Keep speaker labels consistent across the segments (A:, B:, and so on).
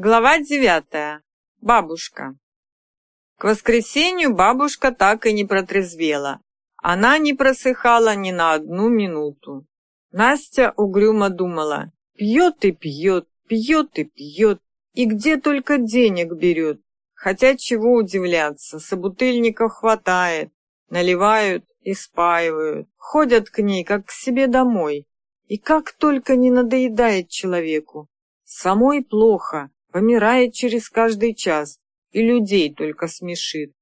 A: Глава девятая. Бабушка. К воскресенью бабушка так и не протрезвела. Она не просыхала ни на одну минуту. Настя угрюмо думала, пьет и пьет, пьет и пьет, и где только денег берет. Хотя чего удивляться, собутыльников хватает, наливают и спаивают, ходят к ней, как к себе домой. И как только не надоедает человеку. Самой плохо, помирает через каждый час и людей только смешит.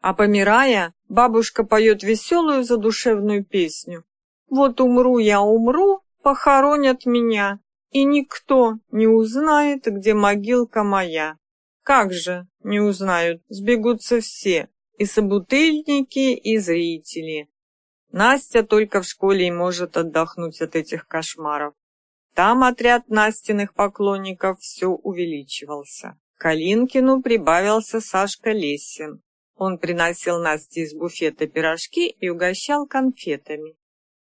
A: А помирая, бабушка поет веселую задушевную песню. «Вот умру я, умру, похоронят меня, и никто не узнает, где могилка моя». Как же не узнают, сбегутся все, и собутыльники, и зрители. Настя только в школе и может отдохнуть от этих кошмаров. Там отряд Настиных поклонников все увеличивался. Калинкину прибавился Сашка Лесин. Он приносил Насте из буфета пирожки и угощал конфетами.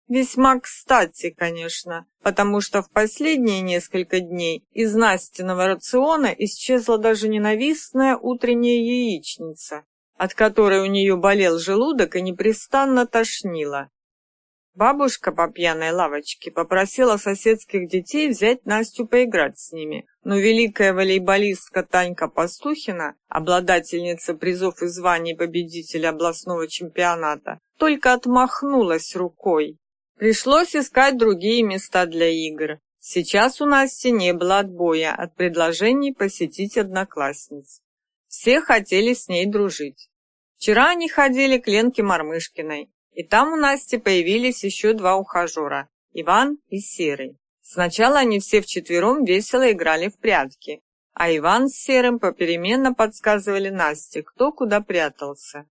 A: Весьма кстати, конечно, потому что в последние несколько дней из Настиного рациона исчезла даже ненавистная утренняя яичница, от которой у нее болел желудок и непрестанно тошнило. Бабушка по пьяной лавочке попросила соседских детей взять Настю поиграть с ними, но великая волейболистка Танька Пастухина, обладательница призов и званий победителя областного чемпионата, только отмахнулась рукой. Пришлось искать другие места для игр. Сейчас у Насти не было отбоя от предложений посетить одноклассниц. Все хотели с ней дружить. Вчера они ходили к Ленке Мормышкиной, и там у Насти появились еще два ухажера – Иван и Серый. Сначала они все вчетвером весело играли в прятки, а Иван с Серым попеременно подсказывали Насте, кто куда прятался.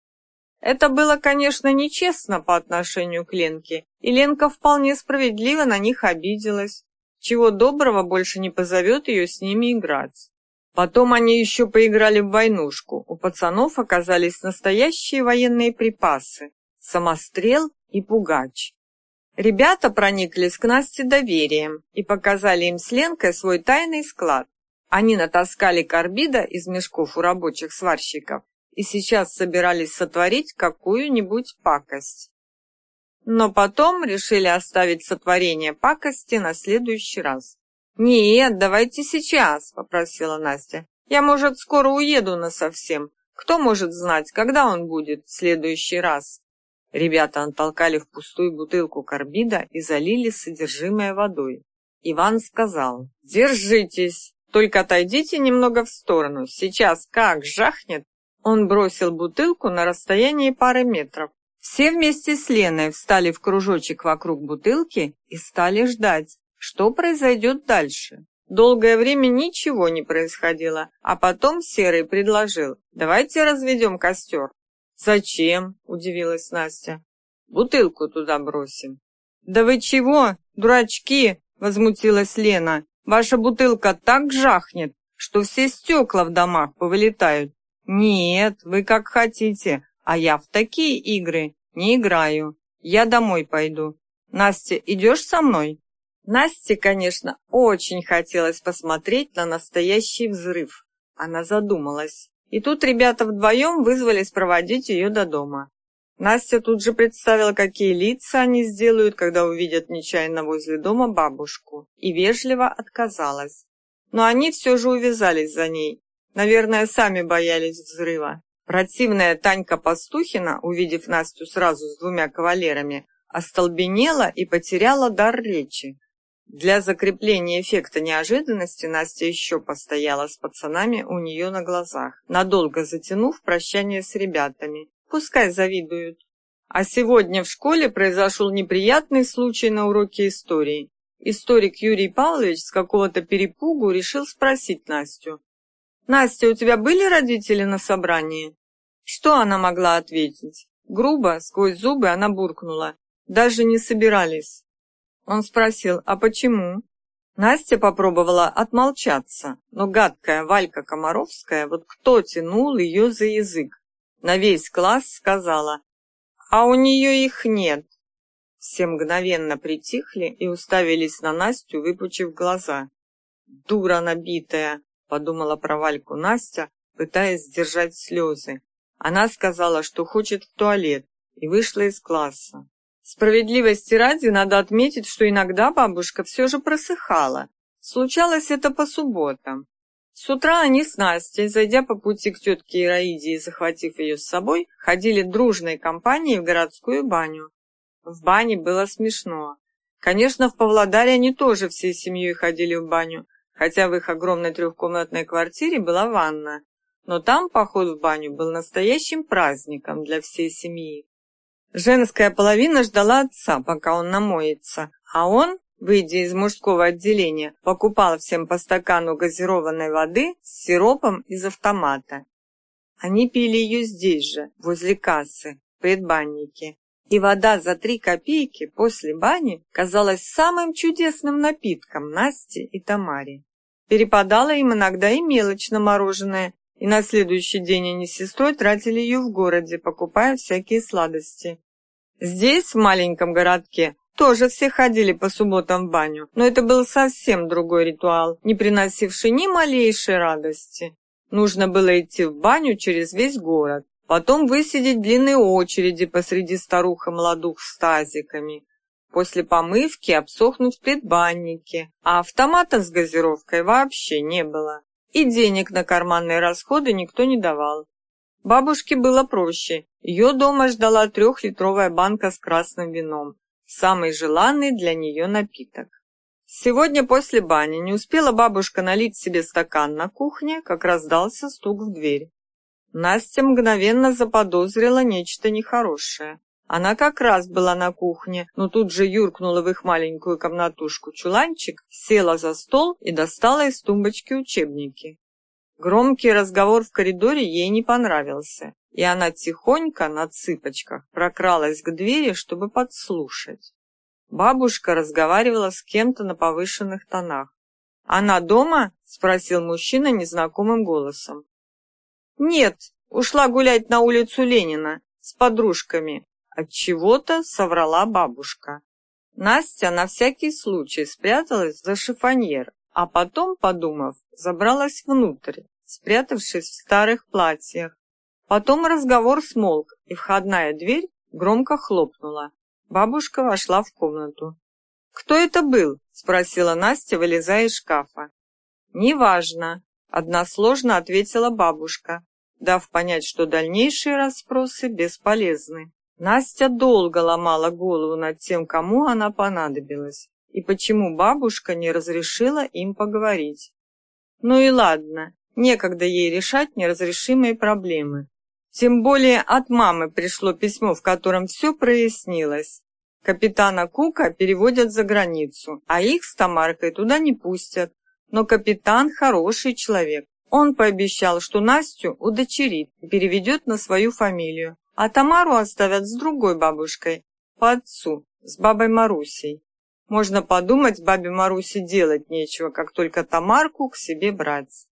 A: Это было, конечно, нечестно по отношению к Ленке, и Ленка вполне справедливо на них обиделась. Чего доброго больше не позовет ее с ними играть. Потом они еще поиграли в войнушку. У пацанов оказались настоящие военные припасы самострел и пугач. Ребята прониклись к Насте доверием и показали им с Ленкой свой тайный склад. Они натаскали карбида из мешков у рабочих сварщиков и сейчас собирались сотворить какую-нибудь пакость. Но потом решили оставить сотворение пакости на следующий раз. «Нет, давайте сейчас», — попросила Настя. «Я, может, скоро уеду насовсем. Кто может знать, когда он будет в следующий раз?» Ребята натолкали в пустую бутылку карбида и залили содержимое водой. Иван сказал, «Держитесь, только отойдите немного в сторону. Сейчас как жахнет!» Он бросил бутылку на расстоянии пары метров. Все вместе с Леной встали в кружочек вокруг бутылки и стали ждать, что произойдет дальше. Долгое время ничего не происходило, а потом Серый предложил, «Давайте разведем костер». «Зачем?» – удивилась Настя. «Бутылку туда бросим». «Да вы чего, дурачки?» – возмутилась Лена. «Ваша бутылка так жахнет, что все стекла в домах повылетают». «Нет, вы как хотите, а я в такие игры не играю. Я домой пойду. Настя, идешь со мной?» Насте, конечно, очень хотелось посмотреть на настоящий взрыв. Она задумалась. И тут ребята вдвоем вызвались проводить ее до дома. Настя тут же представила, какие лица они сделают, когда увидят нечаянно возле дома бабушку, и вежливо отказалась. Но они все же увязались за ней. Наверное, сами боялись взрыва. Противная Танька Пастухина, увидев Настю сразу с двумя кавалерами, остолбенела и потеряла дар речи. Для закрепления эффекта неожиданности Настя еще постояла с пацанами у нее на глазах, надолго затянув прощание с ребятами. Пускай завидуют. А сегодня в школе произошел неприятный случай на уроке истории. Историк Юрий Павлович с какого-то перепугу решил спросить Настю. «Настя, у тебя были родители на собрании?» Что она могла ответить? Грубо, сквозь зубы она буркнула. «Даже не собирались». Он спросил, а почему? Настя попробовала отмолчаться, но гадкая Валька Комаровская, вот кто тянул ее за язык? На весь класс сказала, а у нее их нет. Все мгновенно притихли и уставились на Настю, выпучив глаза. «Дура набитая!» подумала про Вальку Настя, пытаясь сдержать слезы. Она сказала, что хочет в туалет, и вышла из класса. Справедливости ради надо отметить, что иногда бабушка все же просыхала. Случалось это по субботам. С утра они с Настей, зайдя по пути к тетке Ираиде и захватив ее с собой, ходили дружной компанией в городскую баню. В бане было смешно. Конечно, в Павлодаре они тоже всей семьей ходили в баню, хотя в их огромной трехкомнатной квартире была ванна. Но там поход в баню был настоящим праздником для всей семьи. Женская половина ждала отца, пока он намоется, а он, выйдя из мужского отделения, покупал всем по стакану газированной воды с сиропом из автомата. Они пили ее здесь же, возле кассы, в предбаннике. И вода за три копейки после бани казалась самым чудесным напитком Насте и Тамаре. Перепадала им иногда и мелочь на мороженое, и на следующий день они с сестрой тратили ее в городе, покупая всякие сладости. Здесь, в маленьком городке, тоже все ходили по субботам в баню, но это был совсем другой ритуал, не приносивший ни малейшей радости. Нужно было идти в баню через весь город, потом высидеть длинные очереди посреди старух и молодух с тазиками, после помывки обсохнуть в предбаннике, а автоматов с газировкой вообще не было. И денег на карманные расходы никто не давал. Бабушке было проще. Ее дома ждала трехлитровая банка с красным вином, самый желанный для нее напиток. Сегодня после бани не успела бабушка налить себе стакан на кухне, как раздался стук в дверь. Настя мгновенно заподозрила нечто нехорошее. Она как раз была на кухне, но тут же юркнула в их маленькую комнатушку чуланчик, села за стол и достала из тумбочки учебники. Громкий разговор в коридоре ей не понравился, и она тихонько на цыпочках прокралась к двери, чтобы подслушать. Бабушка разговаривала с кем-то на повышенных тонах. «Она дома?» — спросил мужчина незнакомым голосом. «Нет, ушла гулять на улицу Ленина с подружками», от чего-то соврала бабушка. Настя на всякий случай спряталась за шифоньер, а потом, подумав, забралась внутрь, спрятавшись в старых платьях. Потом разговор смолк, и входная дверь громко хлопнула. Бабушка вошла в комнату. «Кто это был?» – спросила Настя, вылезая из шкафа. «Неважно», – односложно ответила бабушка, дав понять, что дальнейшие расспросы бесполезны. Настя долго ломала голову над тем, кому она понадобилась, и почему бабушка не разрешила им поговорить. Ну и ладно, некогда ей решать неразрешимые проблемы. Тем более от мамы пришло письмо, в котором все прояснилось. Капитана Кука переводят за границу, а их с Тамаркой туда не пустят. Но капитан хороший человек. Он пообещал, что Настю удочерит и переведет на свою фамилию, а Тамару оставят с другой бабушкой, по отцу, с бабой Марусей. Можно подумать, бабе Марусе делать нечего, как только Тамарку к себе брать.